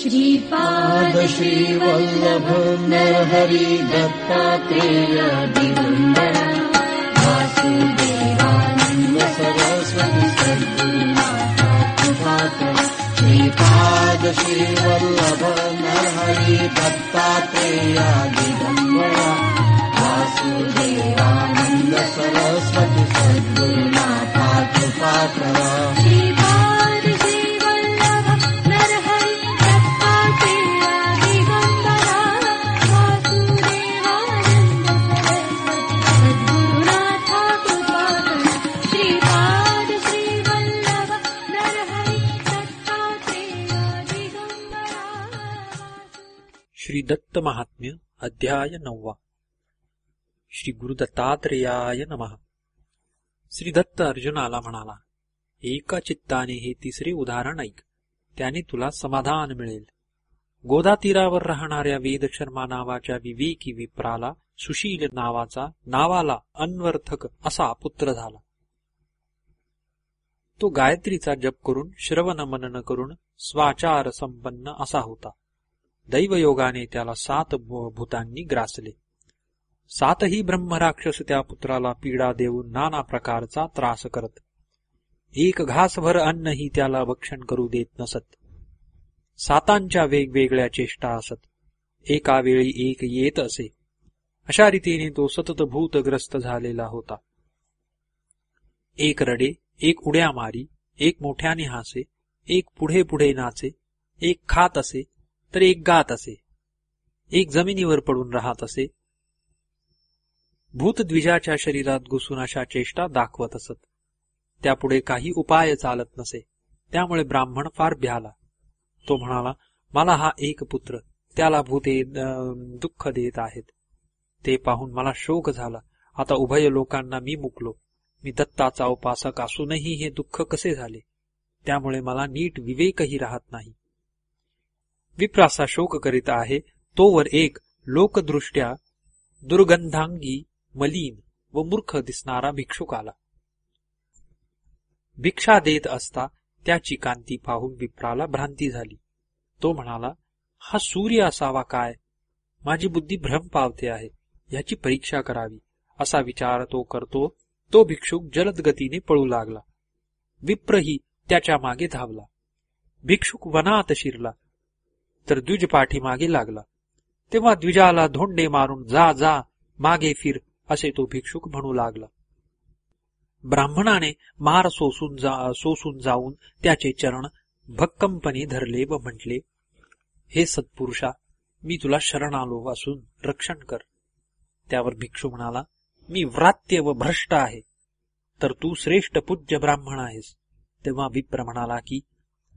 श्रीपाद श्रीवल्लभ नरहरि दत्तात्रेय दिगम्बर वासुदेवानन्द सरस्वती सद्गुरुनाथ कृपाकर श्रीपाद श्रीवल्लभ नरहरि दत्तात्रेय दिगम्बर वासुदेवानन्द सरस्वती सद्गुरुनाथ कृपाकर श्रीदत्त महात्म्य अध्याय नववा। श्री गुरु दत्तात्रेयाय नमः। श्री दत्त अर्जुनाला म्हणाला एका चित्ताने हे तिसरे उदाहरण ऐक. त्याने तुला समाधान मिळेल. गोदा तीरावर राहणाऱ्या वेदशर्मा नावाच्या विवेकी विप्राला सुशील नावाचा नावाला अन्वर्थक असा पुत्र झाला. तो गायत्रीचा जप करून श्रवण मनन करून स्वाचार संपन्न असा होता. दैवयोगाने त्याला सात भूतांनी ग्रासले सातही ब्रह्मराक्षस त्या पुत्राला पीडा देऊन नाना प्रकारचा त्रास करत एक घासभर अन्नही त्याला भक्षण करू देत नसत सातांच्या वेगवेगळ्या चेष्टा असत एका वेळी एक येत असे अशा रीतीने तो सतत भूतग्रस्त झालेला होता एक रडे एक उड्या मारी एक मोठ्याने हासे एक पुढे पुढे नाचे एक खात असे तर एक गात असे. एक जमिनीवर पडून राहत असे. भूतद्विजाच्या शरीरात घुसून अशा चेष्टा दाखवत असत. त्यापुढे काही उपाय चालत नसे. त्यामुळे ब्राह्मण फार भ्याला. तो म्हणाला मला हा एक पुत्र. त्याला भूते दुःख देत आहेत. ते पाहून मला शोक झाला. आता उभय लोकांना मी मुकलो. मी दत्ताचा उपासक असूनही हे दुःख कसे झाले? त्यामुळे मला नीट विवेकही राहत नाही. विप्रासा शोक करीत आहे तोवर एक लोकदृष्ट्या दुर्गंधांगी मलिन व मूर्ख दिसणारा भिक्षुक आला. भिक्षा देत असता त्याची कांती पाहून विप्राला भ्रांती झाली. तो म्हणाला हा सूर्य असावा काय? माझी बुद्धी भ्रम पावते आहे याची परीक्षा करावी. असा विचार तो करतो तो भिक्षुक जलद गतीने पळू लागला. विप्रही त्याच्यामागे धावला. भिक्षुक वनात शिरला. तर द्विज पाठीमागे लागला. तेव्हा द्विजाला धोंडे मारून जा जा मागे फिर असे तो भिक्षुक म्हणू लागला. ब्राह्मणाने मार सोसून जा सोसून जाऊन त्याचे चरण भक्कमपणे धरले व म्हटले हे सत्पुरुषा मी तुला शरण आलो असून रक्षण कर. त्यावर भिक्षू म्हणाला मी व्रात्य व भ्रष्ट आहे तर तू श्रेष्ठ पूज्य ब्राह्मण आहेस. तेव्हा विप्र म्हणाला की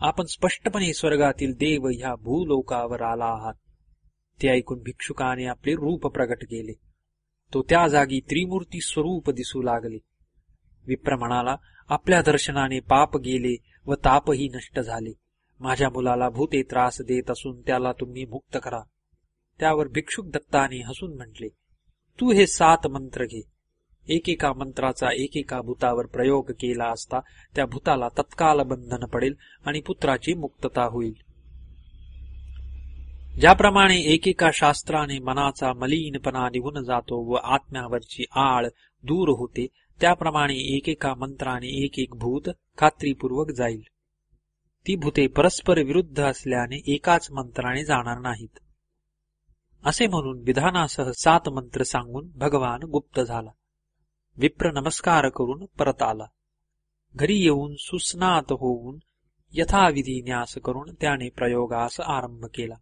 आपण स्पष्टपणे स्वर्गातील देव ह्या भूलोकावर आला आहात. ते ऐकून भिक्षुकाने आपले रूप प्रगट केले. तो त्या जागी त्रिमूर्ती स्वरूप दिसू लागले. विप्र म्हणाला आपल्या दर्शनाने पाप गेले व तापही नष्ट झाले. माझ्या मुलाला भूते त्रास देत असून त्याला तुम्ही मुक्त करा. त्यावर भिक्षुक दत्ताने हसून म्हटले तू हे सात मंत्र घे. एकेका मंत्राचा एकेका भूतावर प्रयोग केला असता त्या भूताला तत्काल बंधन पडेल आणि पुत्राची मुक्तता होईल. ज्याप्रमाणे एकेका शास्त्राने मनाचा मलिनपणा निघून जातो व आत्म्यावरची आळ दूर होते त्याप्रमाणे एकेका मंत्राने एक एक भूत खात्रीपूर्वक जाईल. ती भूते परस्पर विरुद्ध असल्याने एकाच मंत्राने जाणार नाहीत. असे म्हणून विधानासह सात मंत्र सांगून भगवान गुप्त झाला. विप्र नमस्कार करून परत आला. घरी येऊन सुस्नात होऊन यथाविधी न्यास करून त्याने प्रयोगास आरंभ केला.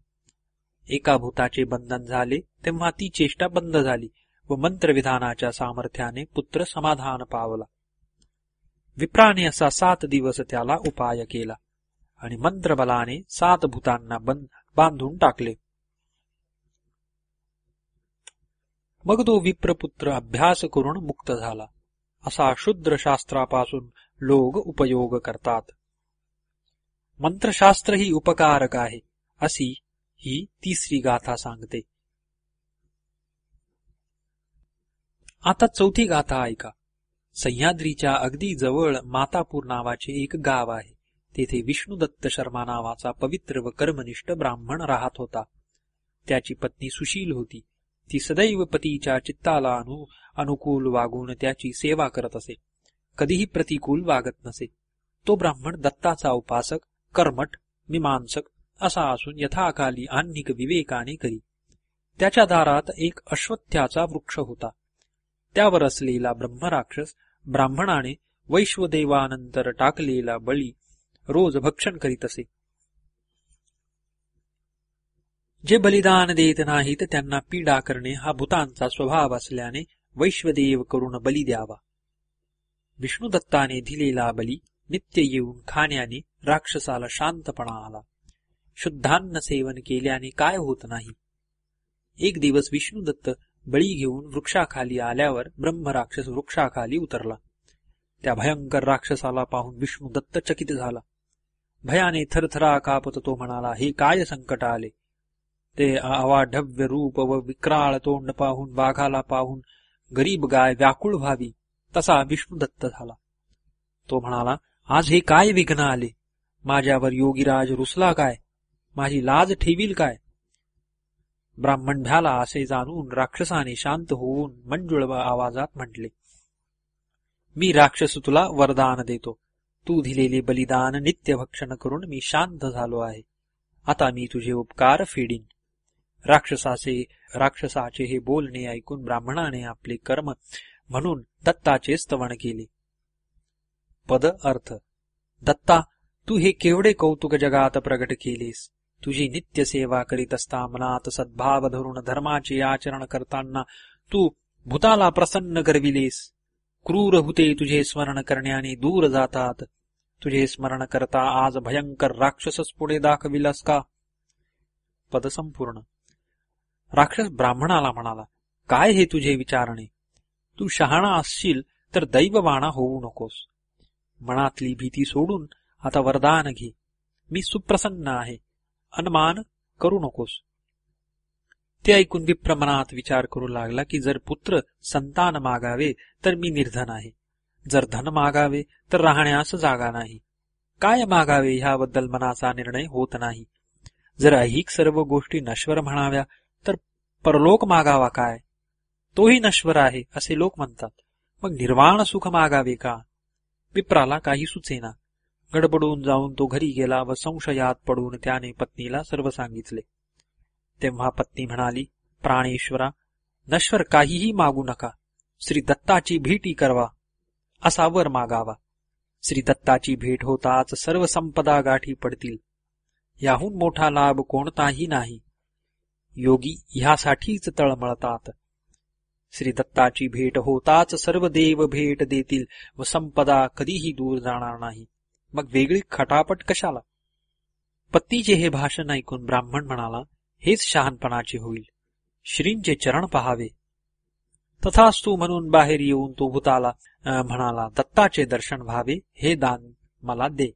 एका भूताचे बंधन झाले तेव्हा ती चेष्टा बंद झाली व मंत्रविधानाच्या सामर्थ्याने पुत्र समाधान पावला. विप्राने असा सात दिवस त्याला उपाय केला आणि मंत्रबलाने सात भूतांना बांधून टाकले. मग तो विप्रपुत्र अभ्यास करून मुक्त झाला. असा शुद्र शास्त्रापासून लोक उपयोग करतात. मंत्रशास्त्र ही उपकारक आहे अशी ही तिसरी गाथा सांगते. आता चौथी गाथा ऐका. सह्याद्रीच्या अगदी जवळ मातापूर नावाचे एक गाव आहे. तेथे विष्णुदत्त शर्मा नावाचा पवित्र व कर्मनिष्ठ ब्राह्मण राहत होता. त्याची पत्नी सुशील होती. ती सदैव पतीच्या चित्ताला अनु अनुकूल वागून त्याची सेवा करत असे. कधीही प्रतिकूल वागत नसे. तो ब्राह्मण दत्ताचा उपासक कर्मठ मीमांसक असा असून यथाकाली आन्निक विवेकाने करी. त्याच्या दारात एक अश्वत्थ्याचा वृक्ष होता. त्यावर असलेला ब्रह्मराक्षस ब्राह्मणाने वैश्वदेवानंतर टाकलेला बळी रोज भक्षण करीत असे. जे बलिदान देत नाहीत त्यांना पीडा करणे हा भूतांचा स्वभाव असल्याने वैश्वदेव करून बली द्यावा. विष्णुदत्ताने दिलेला बली नित्य येऊन खाण्याने राक्षसाला शांतपणा आला. शुद्धान्न सेवन केल्याने काय होत नाही? एक दिवस विष्णुदत्त बळी घेऊन वृक्षाखाली आल्यावर ब्रह्मराक्षस वृक्षाखाली उतरला. त्या भयंकर राक्षसाला पाहून विष्णुदत्त चकित झाला. भयाने थरथरा कापत तो म्हणाला हे काय संकट आले? ते अवाढव्य रूप व विक्राळ तोंड पाहून वाघाला पाहून गरीब गाय व्याकुळ व्हावी तसा विष्णुदत्त झाला. तो म्हणाला आज हे काय विघ्न आले? माझ्यावर योगीराज रुसला काय? माझी लाज ठेवील काय? ब्राह्मण भ्याला असे जाणून राक्षसाने शांत होऊन मंजुळ आवाजात म्हटले मी राक्षस तुला वरदान देतो. तू दिलेले बलिदान नित्य भक्षण करून मी शांत झालो आहे. आता मी तुझे उपकार फेडीन. राक्षसाचे राक्षसाचे हे बोलणे ऐकून ब्राह्मणाने आपले कर्म म्हणून दत्ताचे स्तवण केले. पद अर्थ दत्ता तू हे केवढे कौतुक जगात प्रगट केलेस? तुझी नित्य सेवा करीत असता मनात सद्भाव धरून धर्माचे आचरण करताना तू भूताला प्रसन्न करविलेस. क्रूर हुते तुझे स्मरण करण्याने दूर जातात. तुझे स्मरण करता आज भयंकर राक्षसच पुढे दाखविलास का? पदसंपूर्ण राक्षस ब्राह्मणाला म्हणाला काय हे तुझे विचारणे? तू शहाणा असशील तर दैववाणा होऊ नकोस. मनातली भीती सोडून आता वरदान घे. मी सुप्रसन्न आहे. अनमान करू नकोस. ते ऐकून विप्र मनात विचार करू लागला की जर पुत्र संतान मागावे तर मी निर्धन आहे. जर धन मागावे तर राहण्यास जागा नाही. काय मागावे ह्याबद्दल मनाचा निर्णय होत नाही. जर ऐहिक सर्व गोष्टी नश्वर म्हणाव्या परलोक मागावा काय? तोही नश्वर आहे असे लोक म्हणतात. मग निर्वाण सुख मागावे का? विप्राला काही सुचेना. गडबडून जाऊन तो घरी गेला व संशयात पडून त्याने पत्नीला सर्व सांगितले. तेव्हा पत्नी म्हणाली प्राणेश्वरा नश्वर काहीही मागू नका. श्री दत्ताची भेटी करवा. असा वर मागावा. श्री दत्ताची भेट होताच सर्व संपदा गाठी पडतील. याहून मोठा लाभ कोणताही नाही. योगी ह्यासाठीच तळमळतात श्री दत्ताची भेट होताच सर्व देव भेट देतील व संपदा कधीही दूर जाणार नाही. मग वेगळी खटापट कशाला? पत्नीचे हे भाषण ऐकून ब्राह्मण म्हणाला हेच शहानपणाचे होईल. श्रींचे चरण पहावे. तथास्तू म्हणून बाहेर येऊन तो भूताला म्हणाला दत्ताचे दर्शन व्हावे हे दान मला दे.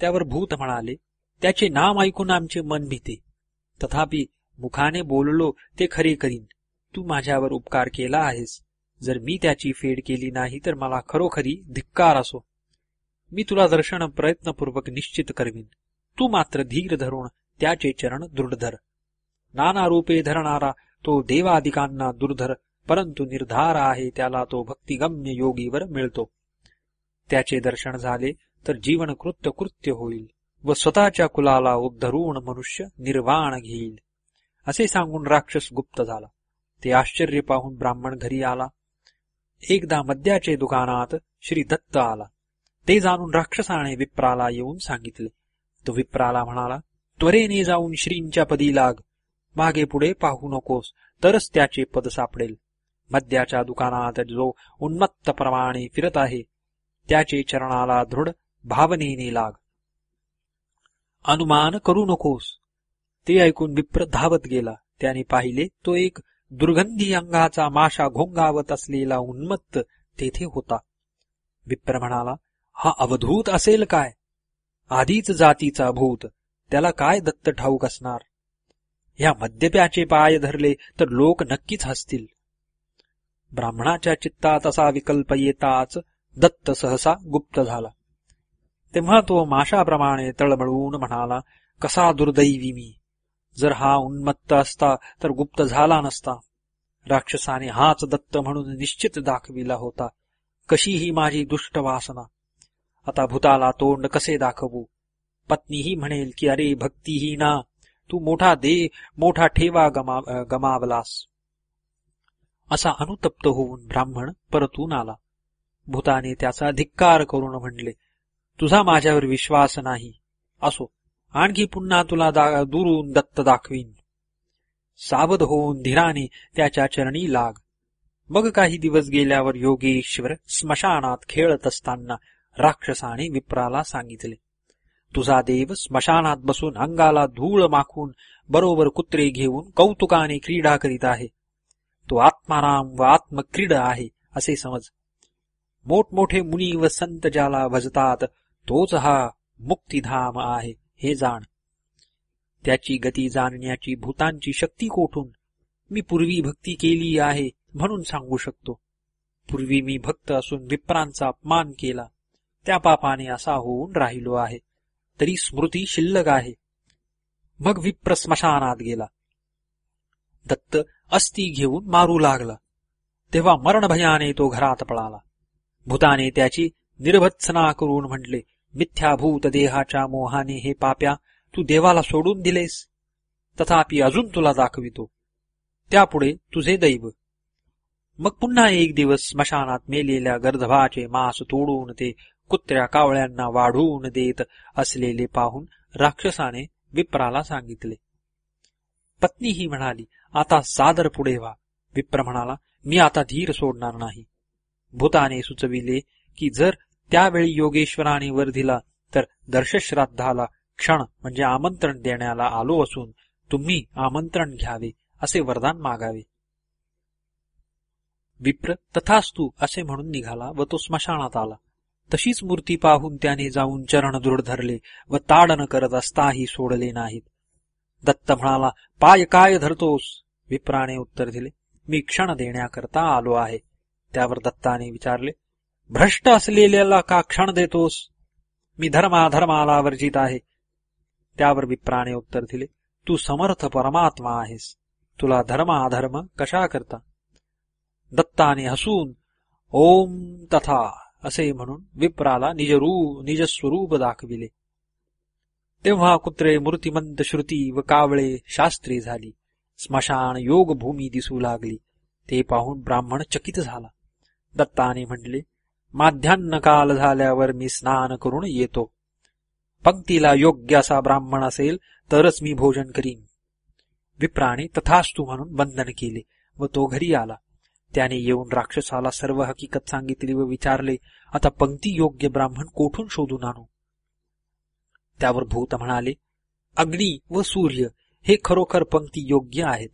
त्यावर भूत म्हणाले त्याचे नाम ऐकून आमचे मन भीते. तथापि मुखाने बोललो ते खरे करीन. तू माझ्यावर उपकार केला आहेस. जर मी त्याची फेड केली नाही तर मला खरोखरी धिक्कार असो. मी तुला दर्शन प्रयत्नपूर्वक निश्चित करवीन. तू मात्र धीर धरून त्याचे चरण दृढधर नाना रूपे धरणारा तो देवादिकांना दुर्धर परंतु निर्धार आहे त्याला तो भक्तिगम्य योगीवर मिळतो. त्याचे दर्शन झाले तर जीवन कृत्य कृत्य होईल व स्वतःच्या कुलाला उद्धरून मनुष्य निर्वाण घेईल. असे सांगून राक्षस गुप्त झाला. ते आश्चर्य पाहून ब्राह्मण घरी आला. एकदा मद्याचे दुकानात श्री दत्त आला. ते जाणून राक्षसाने विप्राला येऊन सांगितले. तो विप्राला म्हणाला त्वरेने जाऊन श्रींच्या पदी लाग. मागे पुढे पाहू नकोस तरच त्याचे पद सापडेल. मद्याच्या दुकानात जो उन्मत्तप्रमाणे फिरत आहे त्याचे चरणाला दृढ भावनेने लाग. अनुमान करू नकोस ते ऐकून विप्र धावत गेला. त्याने पाहिले तो एक दुर्गंधी अंगाचा माशा घोंगावत असलेला उन्मत्त तेथे होता. विप्र म्हणाला हा अवधूत असेल काय? आधीच जातीचा भूत त्याला काय दत्त ठाऊक असणार? ह्या मद्यप्याचे पाय धरले तर लोक नक्कीच हसतील. ब्राह्मणाच्या चित्तात असा विकल्प येताच दत्त सहसा गुप्त झाला. तेव्हा तो माशाप्रमाणे तळमळून म्हणाला कसा दुर्दैवी मी! जर हा उन्मत्त असता तर गुप्त झाला नसता. राक्षसाने हाच दत्त म्हणून निश्चित दाखविला होता. कशी ही माझी दुष्ट वासना. आता भूताला तोंड कसे दाखवू? पत्नीही म्हणेल की अरे भक्तीहीना तू मोठा दे मोठा ठेवा गमा गमावलास. असा अनुतप्त होऊन ब्राह्मण परतून आला. भूताने त्याचा धिक्कार करून म्हणले तुझा माझ्यावर विश्वास नाही. असो. आणखी पुन्हा तुला दा, दुरून दत्त दाखवीन. सावध होऊन धीराने त्याच्या चरणी लाग. मग काही दिवस गेल्यावर योगेश्वर स्मशानात खेळत असताना राक्षसाने विप्राला सांगितले तुझा देव स्मशानात बसून अंगाला धूळ माखून बरोबर कुत्रे घेऊन कौतुकाने क्रीडा करीत आहे. तो आत्माराम व आत्मक्रीड आहे असे समज. मोठमोठे मुनी व संत ज्याला भजतात तोच हा मुक्तिधाम आहे. हे जाण. त्याची गती जाणण्याची भूतांची शक्ती कोठून? मी पूर्वी भक्ती केली आहे म्हणून सांगू शकतो. पूर्वी मी भक्त असून विप्रांचा अपमान केला. त्या पापाने असा होऊन राहिलो आहे. तरी स्मृती शिल्लक आहे. मग विप्र स्मशानात गेला. दत्त अस्थी घेऊन मारू लागला. तेव्हा मरणभयाने तो घरात पळाला. भूताने त्याची निर्भत्सना करून म्हटले मिथ्याभूत देहाच्या मोहाने हे पाप्या तू देवाला सोडून दिलेस. तथापि अजून तुला दाखवितो. त्यापुढे तुझे दैव. मग पुन्हा एक दिवस स्मशानात मेलेल्या गर्धभाचे मांस तोडून ते कुत्र्या कावळ्यांना वाढवून देत असलेले पाहून राक्षसाने विप्राला सांगितले. पत्नी ही म्हणाली आता सादर पुढे व्हा. विप्र म्हणाला मी आता धीर सोडणार नाही. भूताने सुचविले की जर त्यावेळी योगेश्वराने वर दिला तर दर्शश्राद्धाला क्षण म्हणजे आमंत्रण देण्याला आलो असून तुम्ही आमंत्रण घ्यावे असे वरदान मागावे. विप्र तथास्तू असे म्हणून निघाला व तो स्मशानात आला. तशीच मूर्ती पाहून त्याने जाऊन चरण दृढ धरले व ताडन करत असताही सोडले नाहीत. दत्त म्हणाला पाय काय धरतोस? विप्राने उत्तर दिले मी क्षण देण्याकरता आलो आहे. त्यावर दत्ताने विचारले भ्रष्ट असलेल्याला का क्षण देतोस? मी धर्माधर्माला वर्जित आहे. त्यावर विप्राने उत्तर दिले. तू समर्थ परमात्मा आहेस. तुला धर्माधर्म कशा करता? दत्ताने हसून ओम तथा असे म्हणून विप्राला निजरू निजस्वरूप दाखविले. तेव्हा कुत्रे मूर्तिमंत श्रुती व कावळे शास्त्री झाली. स्मशान योगभूमी दिसू लागली. ते पाहून ब्राह्मण चकित झाला. दत्ताने म्हटले माध्यान्ह काल झाल्यावर मी स्नान करून येतो. पंक्तीला योग्य असा ब्राह्मण असेल तरच मी भोजन करीन. विप्राने तथास्तु म्हणून बंधन केले व तो घरी आला. त्याने येऊन राक्षसाला सर्व हकीकत सांगितली व विचारले आता पंक्ती योग्य ब्राह्मण कोठून शोधून आणू? त्यावर भूत म्हणाले अग्नी व सूर्य हे खरोखर पंक्ती योग्य आहेत.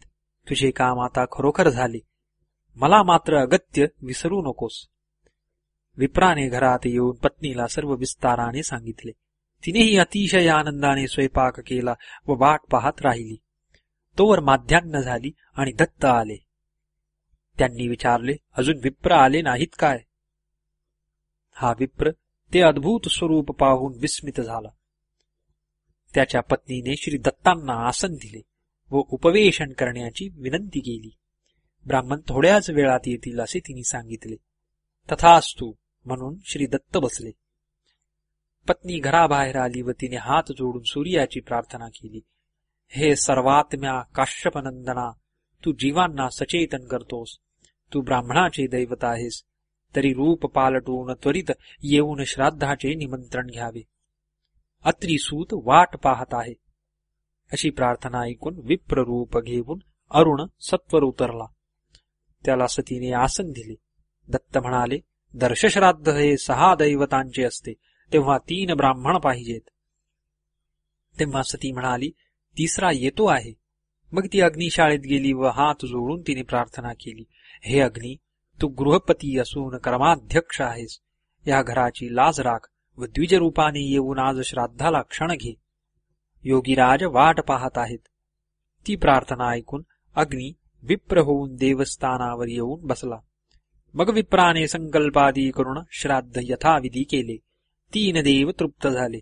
तुझे काम आता खरोखर झाले. मला मात्र अगत्य विसरू नकोस. विप्राने घरात येऊन पत्नीला सर्व विस्ताराने सांगितले. तिनेही अतिशय आनंदाने स्वयंपाक केला व वाट पाहत राहिली. तोवर माध्यान्न झाली आणि दत्त आले. त्यांनी विचारले अजून विप्र आले नाहीत काय? हा विप्र ते अद्भुत स्वरूप पाहून विस्मित झाला. त्याच्या पत्नीने श्री दत्तांना आसन दिले व उपवेशन करण्याची विनंती केली. ब्राह्मण थोड्याच वेळात येतील असे तिने सांगितले. तथास्तू म्हणून श्री दत्त बसले. पत्नी घराबाहेर आली व तिने हात जोडून सूर्याची प्रार्थना केली. हे सर्वात्म्या काश्यपनंदना तू जीवांना सचेतन करतोस. तू ब्राह्मणाचे दैवत आहेस. तरी रूप पालटून त्वरित येऊन श्राद्धाचे निमंत्रण घ्यावे. अत्री सूत वाट पाहत आहे. अशी प्रार्थना ऐकून विप्ररूप घेऊन अरुण सत्वर उतरला. त्याला सतीने आसन दिले. दत्त म्हणाले दर्शश्राद्ध हे सहा दैवतांचे असते तेव्हा तीन ब्राह्मण पाहिजेत. तेव्हा सती म्हणाली तिसरा येतो आहे. मग ती अग्निशाळेत गेली व हात जोडून तिने प्रार्थना केली हे अग्नी तू गृहपती असून कर्माध्यक्ष आहेस. या घराची लाज राख व द्विजरूपाने येऊन आज श्राद्धाला क्षण घे. योगीराज वाट पाहत आहेत. ती प्रार्थना ऐकून अग्नी विप्र होऊन देवस्थानावर येऊन बसला. मग विप्राने संकल्पादी करून श्राद्ध यथाविधी केले. तीन देव तृप्त झाले.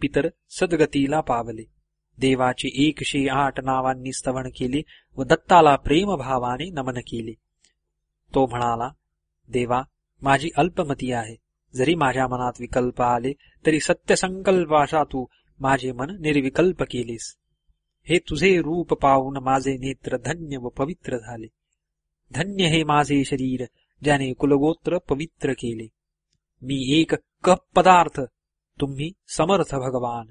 पितर सद्गतीला पावले. देवाचे एकशे आठ नावांनी स्तवण केले व दत्ताला प्रेमभावाने नमन केले. तो म्हणाला देवा माझी अल्पमती आहे. जरी माझ्या मनात विकल्प आले तरी सत्यसंकल्पाशा तू माझे मन निर्विकल्प केलेस. हे तुझे रूप पाहून माझे नेत्र धन्य व पवित्र झाले. धन्य हे माझे शरीर ज्याने कुलगोत्र पवित्र केले. मी एक कप पदार्थ तुम्ही समर्थ भगवान.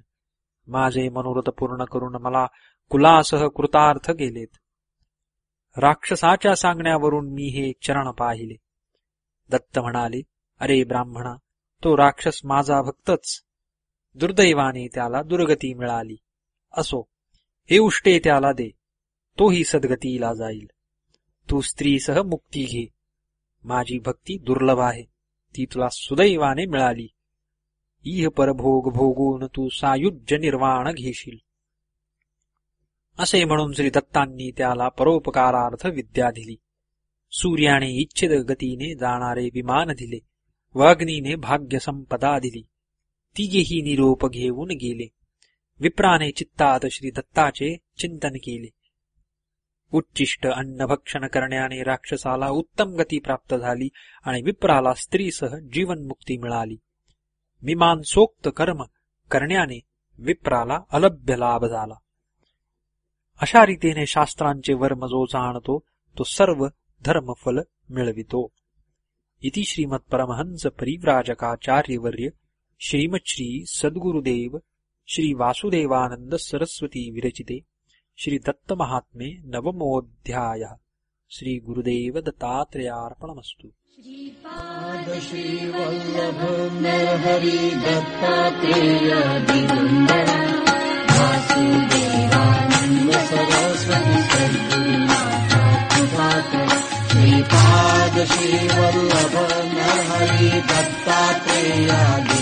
माझे मनोरथ पूर्ण करून मला कुलासह कृतार्थ केलेत. राक्षसाच्या सांगण्यावरून मी हे चरण पाहिले. दत्त म्हणाले अरे ब्राह्मणा तो राक्षस माझा भक्तच. दुर्दैवाने त्याला दुर्गती मिळाली. असो हे उष्टे त्याला दे. तोही सद्गतीला जाईल. तू स्त्रीसह मुक्ती घे. माझी भक्ती दुर्लभ आहे. ती तुला सुदैवाने मिळाली. इह परभोग भोगून तू सायुज्य निर्वाण घेशील. असे म्हणून श्री दत्तांनी त्याला परोपकारार्थ विद्या दिली. सूर्याने इच्छित गतीने जाणारे विमान दिले. व अग्नीने भाग्य संपदा दिली. तिघेही निरोप घेऊन गेले. विप्राने चित्तात श्री दत्ताचे चिंतन केले. उच्चिष्ट अन्नभक्षण करण्याने राक्षसाला उत्तम गती प्राप्त झाली आणि विप्राला स्त्रीसह जीवनमुक्ती मिळाली. मीमांसोक्त कर्म करण्याने विप्राला अलभ्य लाभ झाला. अशा रीतीने शास्त्रांचे वर्म जो जाणतो तो सर्व धर्मफल मिळवितो. इति श्रीमत्परमहंस परिव्राजकाचार्यवर्य श्रीमच्छ्री सद्गुरुदेव श्री वासुदेवानंद सरस्वती विरचिते. श्रीदत्तमहात्मे नवमोऽध्यायः श्रीगुरुदेव दत्तात्रेयार्पणमस्तु दत्तात्रेयादशी वल्लभेया